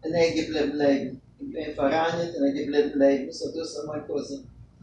en hij gebleven blijven. Ik ben veranderd en hij gebleven blijven, zo dus dat maar kozen.